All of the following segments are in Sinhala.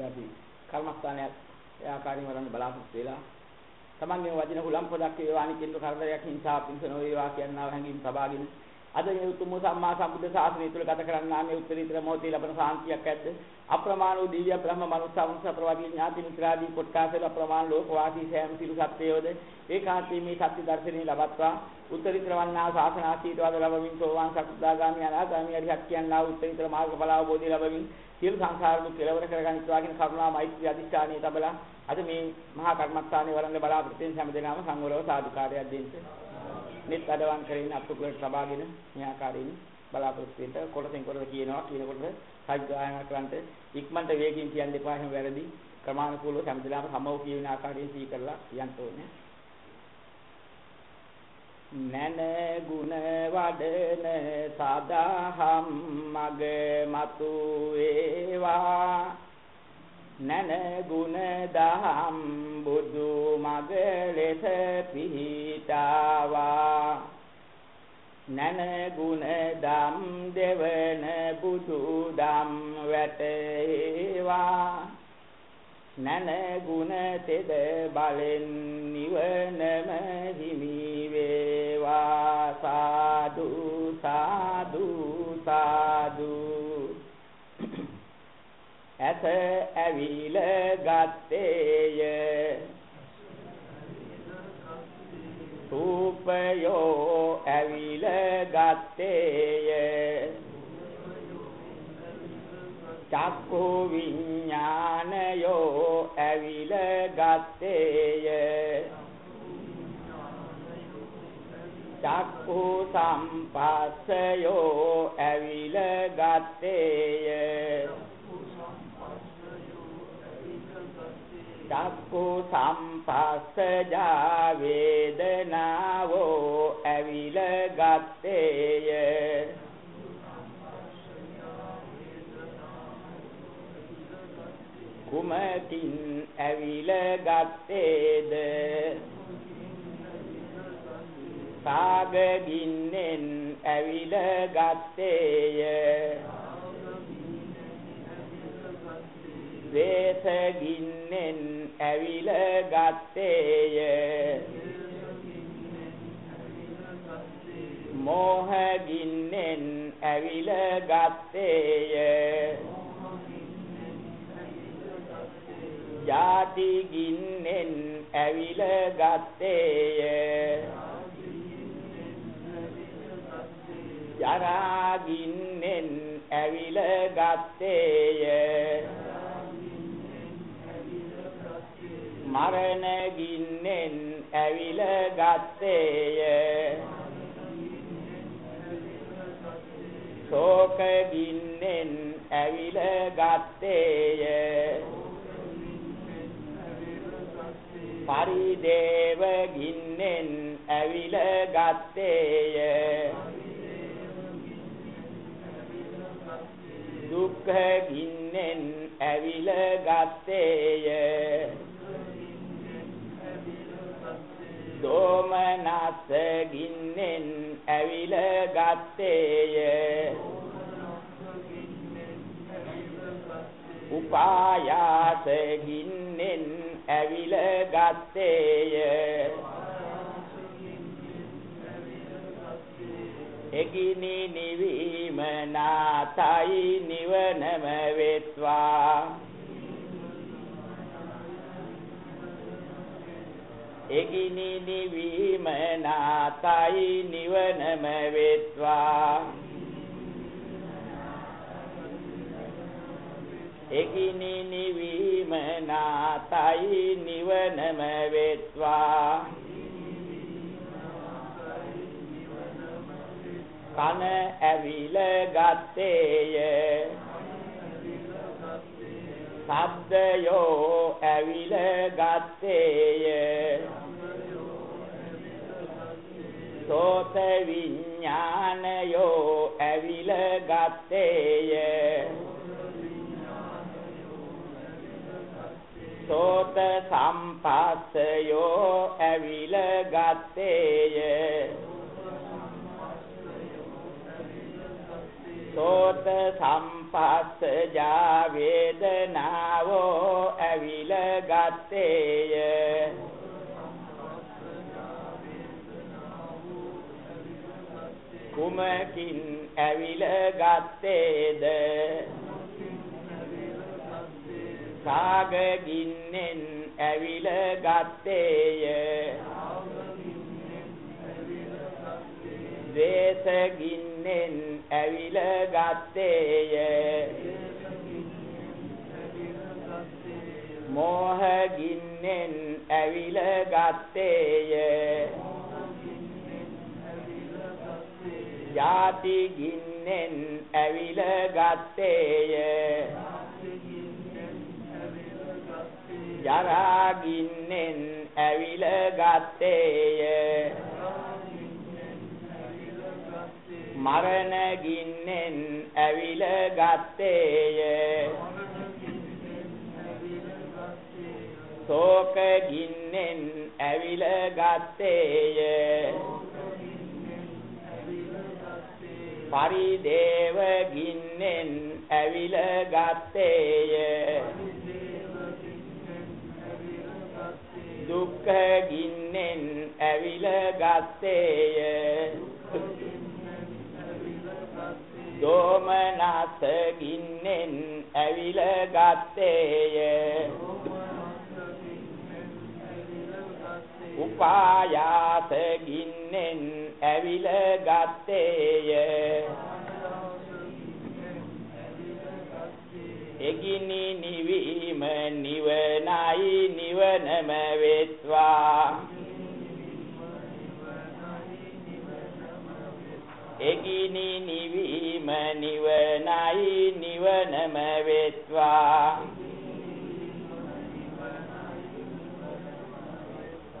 අපි කර්මස්ථානයක් ඒ ආකාරයෙන් වරන්න බලාපොරොත්තු වෙලා. තමන්ගේ වදින හුලම් පොදක් වේවා අනිකින්ද කරදරයක් හිංසා පිංස නොවේවා කියනවා හැඟීම් සබාගෙන අද මේ උතුම් සම්මා සම්බුද්ධ ශාසනය තුල ගත කරන්නා මේ උත්තරීතර මොහොතේ ලබන සාන්තියක් ඇද්ද? අප්‍රමාණ වූ දිව්‍ය බ්‍රහ්ම මනුස්ස වංශ ප්‍රවාදී ඥාති මිත්‍රාදී කොට්ටාසල අප්‍රමාණ ලෝක වාසී සෑම සිළු සත්‍යයෝද ඒකාන්තී මේ සත්‍ය දර්ශනේ ලබත්වා. උත්තරීතර වන්නා ශාසන ආශීර්වාද ලැබමින් සෝවාන් සක්දාගාමී අනාගාමී අරිහත් කියනා උත්තරීතර මාර්ගඵල අවබෝධය ලැබමින් සියලු සංසාර දුක් කෙලවර කරගනිත්වා කියන කරුණා මෛත්‍රී අධිෂ්ඨානයේ තබලා අද මේ මහා කර්මස්ථානයේ වරන්න බලාපොරොත්තු වෙන හැම දෙනාම සංවරව සාදුකාරයක් දෙන්න. මෙත් අඩවන් කරගෙන අත්කුලට සබාගෙන මේ ආකාරයෙන් බලාපොරොත්තු වෙන්න කොටසෙන් කොටස කියනවා කියනකොට සජ්ජායනා කරන්ට ඉක්මනට වේගින් කියන්න එපා එහෙම වැරදි. ක්‍රමානුකූලව හැමදෙනාම සමව කියන ආකාරයෙන් සී කරලා කියන්න ඕනේ. නැන ගුණ වඩන සදාහම් මග මතු වේවා නැන ගුණ දහම් බුදු මග ලෙස පිහිටාවා. නැන ගුණ දම් දෙවන බුදු දම් වැටේවා. නැන ගුණ තෙද බලෙන් නිවනම හිමි සාදු. ඇස ඇවිල ගත්තේය. රූපයෝ ඇවිල ගත්තේය. චක්කු විඥානයෝ ඇවිල ගත්තේය. චක්කු සම්පස්සයෝ ඇවිල ගත්තේය චක්කු සම්පස්සජා වේදනාවෝ ඇවිල ගත්තේය කුමකින් ඇවිල ගත්තේද සාගගින්නෙන් ඇවිල ගත්තේය ද්වේෂගින්නෙන් ඇවිල ගත්තේය මෝහගින්නෙන් ඇවිල ගත්තේය ජාතිගින්නෙන් ඇවිල ගත්තේය ජරාගින්නෙන් ඇවිල ගත්තේය. මරණ ගින්නෙන් ඇවිල ගත්තේය. ශෝක ගින්නෙන් ඇවිල ගත්තේය. පරිදේව ගින්නෙන් ඇවිල ගත්තේය. දුක්ඛ ගින්නෙන් ඇවිල ගත්තේය. දෝමනස ගින්නෙන් ඇවිල ගත්තේය. උපායාස ගින්නෙන් ඇවිල ගත්තේය. එගිනි නිවීම නාතයි නිවනම වෙත්වා. එගිනි නිවීම නාතයි නිවනම වෙත්වා. එගිනි නිවීම නාතයි නිවනම වෙත්වා. කන ඇවිල ගත්තේය. සබ්දයෝ ඇවිල ගත්තේය. සෝත විඥානයෝ ඇවිල ගත්තේය. සෝත සම්පස්සයෝ ඇවිල ගත්තේය. සෝත සම්පස්සජා වේදනාවෝ ගත්තේය. කුමකින් ඇවිල ගත්තේද? සාග ගින්නෙන් ඇවිල ගත්තේය. ද්වේෂ ගින්නෙන් ඇවිල ගත්තේය. මෝහ ගින්නෙන් ඇවිල ගත්තේය. ජාති ගින්නෙන් ඇවිල ගත්තේය. ජරා ගින්නෙන් ඇවිල ගත්තේය. මරණ ගින්නෙන් ඇවිල ගත්තේය. ශෝක ගින්නෙන් ඇවිල ගත්තේය. පරිදේව ගින්නෙන් ඇවිල ගත්තේය. දුක්ඛ ගින්නෙන් ඇවිල ගත්තේය. දෝමනස ගින්නෙන් ඇවිල ගත්තේය උපායාස ගින්නෙන් ඇවිල ගත්තේය එගිනි නිවීම නිවනයි නිවනම වෙත්වා. එගිනි නිවීම නිවනයි නිවනම වෙත්වා.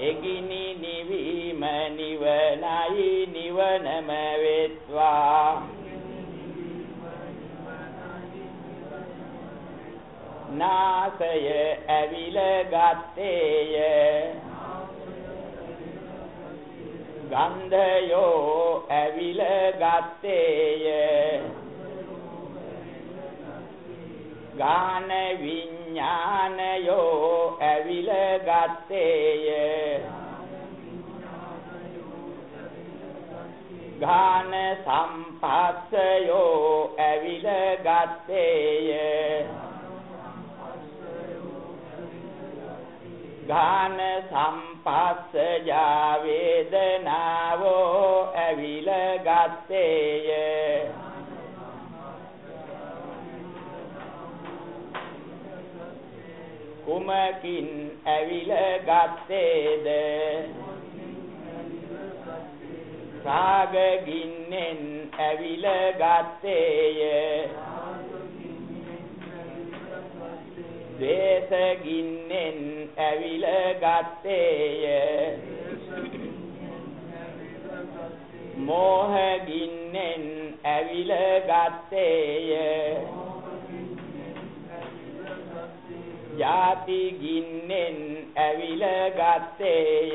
එගිනි නිවීම නිවනයි නිවනම වෙත්වා. නාසය ඇවිල ගත්තේය. ගන්ධයෝ ඇවිල ගත්තේය. ගාන විඥානයෝ ඇවිල ගත්තේය. ගාන සම්පස්සයෝ ඇවිල ගත්තේය. ගාන සම්පස්සජා වේදනාවෝ ඇවිල ගත්තේය. කුමකින් ඇවිල ගත්තේද? රාග ගින්නෙන් ඇවිල ගත්තේය. ද්වේෂ ගින්නෙන් ඇවිල ගත්තේය. මෝහ ගින්නෙන් ඇවිල ගත්තේය. ජාති ගින්නෙන් ඇවිල ගත්තේය.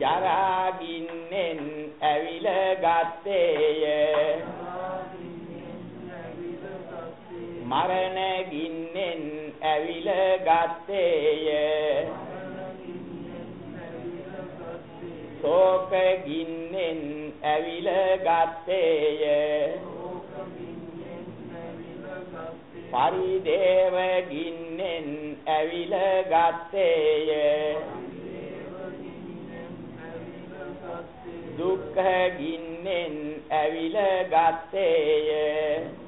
ජරා ගින්නෙන් ඇවිල ගත්තේය. මරණ ගින්නෙන් ඇවිල ගත්තේය. ශෝක ගින්නෙන් ඇවිල ගත්තේය. පරිදේව ගින්නෙන් ඇවිල ගත්තේය. දුක්ඛ ගින්නෙන් ඇවිල ගත්තේය.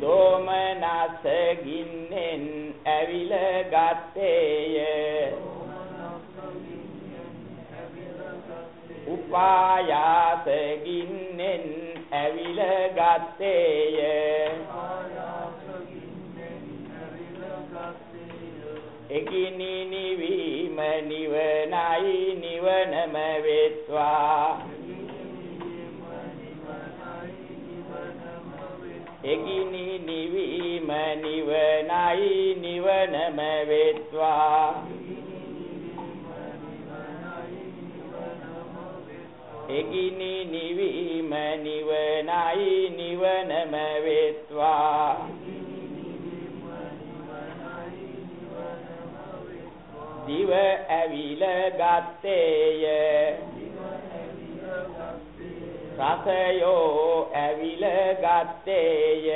දෝමනස ගින්නෙන් ඇවිල ගත්තේය උපායාස ගින්නෙන් ඇවිල ගත්තේය එකිනි ඇවිල ගත්තේය. රසයෝ ඇවිල ගත්තේය.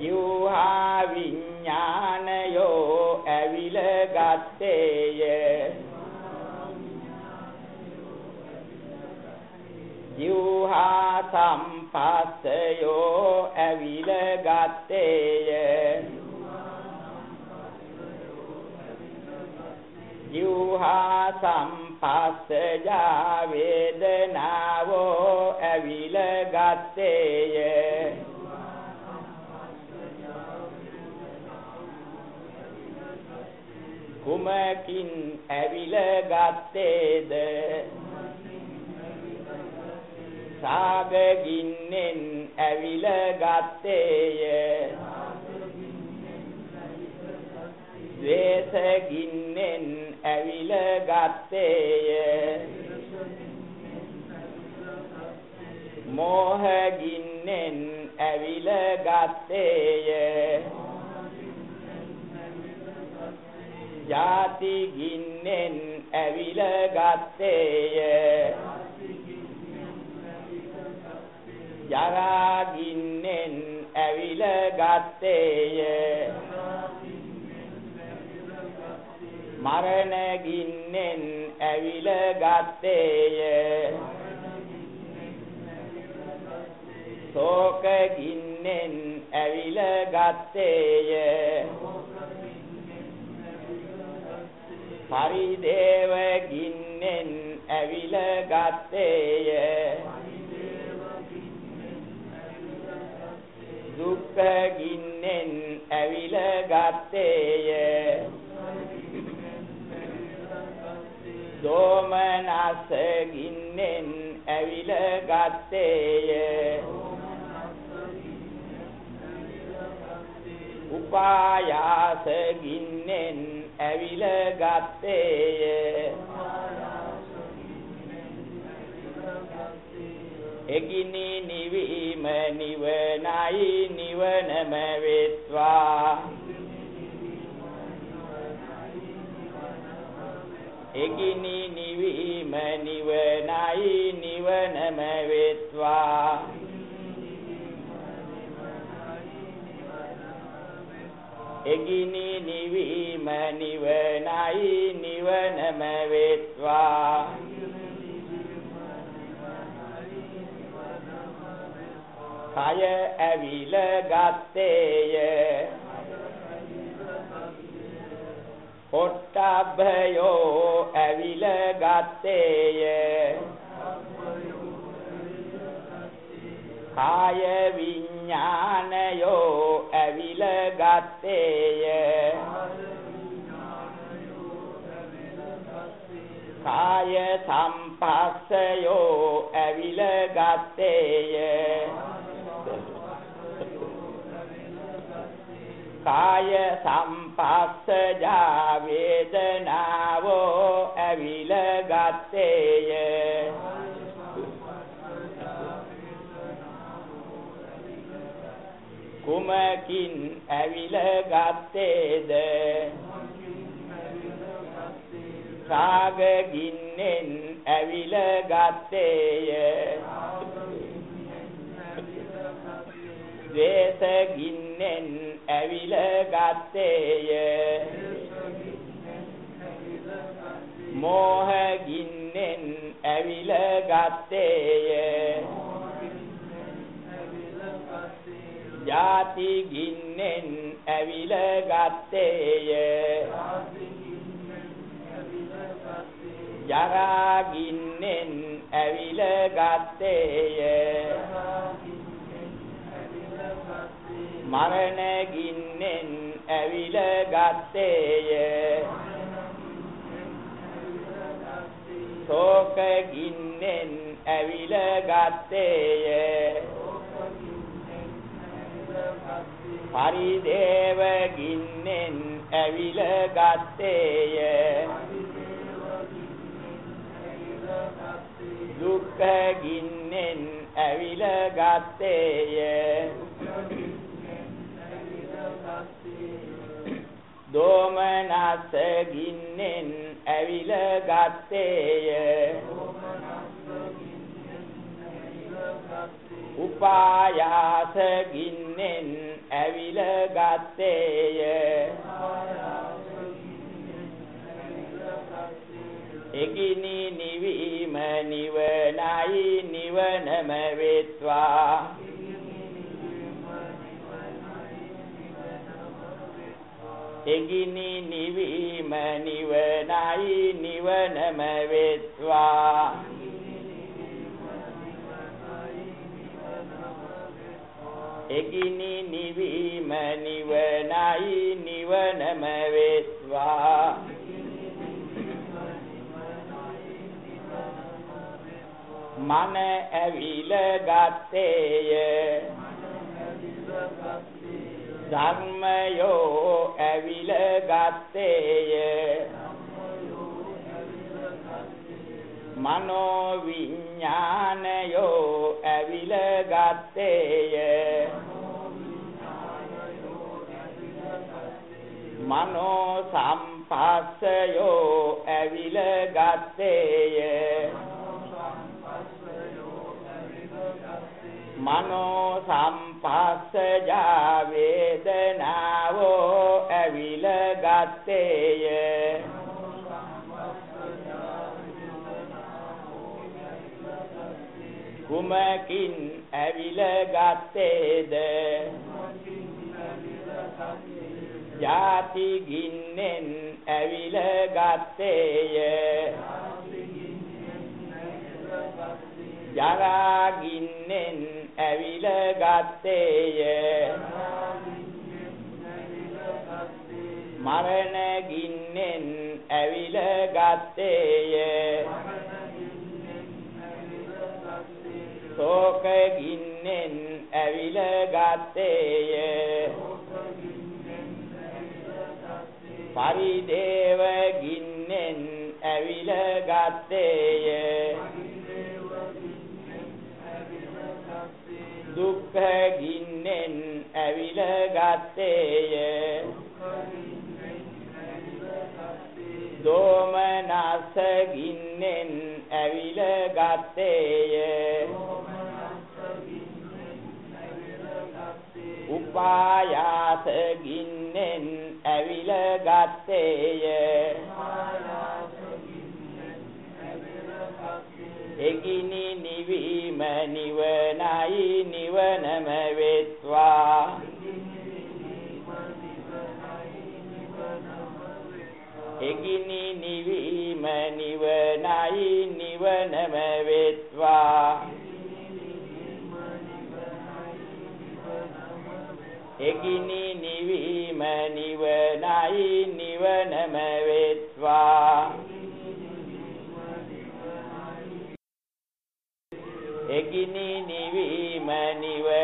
යෝහා විඥානයෝ ඇවිල ගත්තේය. යෝහා සම්පස්සයෝ ඇවිල ගත්තේය. යෝහා සම්පස්සජා වේදනාවෝ ඇවිල ගත්තේය කුමකින් ඇවිල ගත්තේද සාගගින්නෙන් ඇවිල ගත්තේය ද්වේෂගින්නෙන් ඇවිල ගත්තේය මෝහගින්නෙන් ඇවිල ගත්තේය ජාති ගින්නෙන් ඇවිල ගත්තේය ජරා ගින්නෙන් ඇවිල ගත්තේය මරණ ගින්නෙන් ඇවිල ගත්තේය. ශෝක ගින්නෙන් ඇවිල ගත්තේය. පරිදේව ගින්නෙන් ඇවිල ගත්තේය. දුක්ඛ ගින්නෙන් ඇවිල ගත්තේය. දෝමනස ගින්නෙන් ඇවිල ගත්තේය උපායාස ගින්නෙන් ඇවිල ගත්තේය එගිනි නිවීම නිවනයි නිවනම වෙත්වා. එගිනි නිවීම නිවනයි නිවනම වෙත්වා. එගිනි නිවීම නිවනයි නිවනම වෙත්වා. කය ඇවිල ගත්තේය. පොට්ටබ්බයෝ ඇවිල ගත්තේය කාය විඥානයෝ ඇවිල ගත්තේය. කාය සම්පස්සයෝ ඇවිල ගත්තේය. කාය සම්පස්සජා වේදනාවෝ ඇවිල ගත්තේය කුමකින් ඇවිල ගත්තේද රාග ගින්නෙන් ඇවිල ගත්තේය ද්වේෂ ගින්නෙන් ඇවිල ගත්තේය. මෝහ ගින්නෙන් ඇවිල ගත්තේය. ජාති ගින්නෙන් ඇවිල ගත්තේය. ජරා ගින්නෙන් ඇවිල ගත්තේය. මරණ ගින්නෙන් ඇවිල ගත්තේය. ශෝක ගින්නෙන් ඇවිල ගත්තේය. පරිදේව ගින්නෙන් ඇවිල ගත්තේය. දුක්ඛ ගින්නෙන් ඇවිල ගත්තේය. දෝමනස ගින්නෙන් ඇවිල ගත්තේය උපායාස ගින්නෙන් ඇවිල ගත්තේය එකිනි නිවීම නිවනයි නිවනම වෙත්වා. එගිනි නිවීම නිවනයි නිවනම වෙත්වා. එගිනි නිවීම නිවනයි නිවනම වෙත්වා. මන ඇවිල ගත්තේය ධර්මයෝ ඇවිල ගත්තේය මනෝ විඥානයෝ ඇවිල ගත්තේය මනෝ සම්පස්සයෝ ඇවිල ගත්තේය මනෝ සම්පස්සජා වේදනාවෝ ඇවිල ගත්තේය. කුමකින් ඇවිල ගත්තේද? ජාති ගින්නෙන් ඇවිල ගත්තේය. ජරා ගින්නෙන් ඇවිල ගත්තේය මරණ ගින්නෙන් ඇවිල ගත්තේය ශෝක ගින්නෙන් ඇවිල ගත්තේය පරිදේව ගින්නෙන් ඇවිල ගත්තේය දුක්ඛ ගින්නෙන් ඇවිල ගත්තේය දෝමනස ගින්නෙන් ඇවිල ගත්තේය උපායාස ගින්නෙන් ඇවිල ගත්තේය එගිනි නිවීම නිවනයි. නිවනම වෙත්වා එගිනි නිවීම නිවනයි නිවනම වෙත්වා එගිනි නිවීම නිවනයි නිවනම වෙත්වා එගිනි නිවීම නිවනයි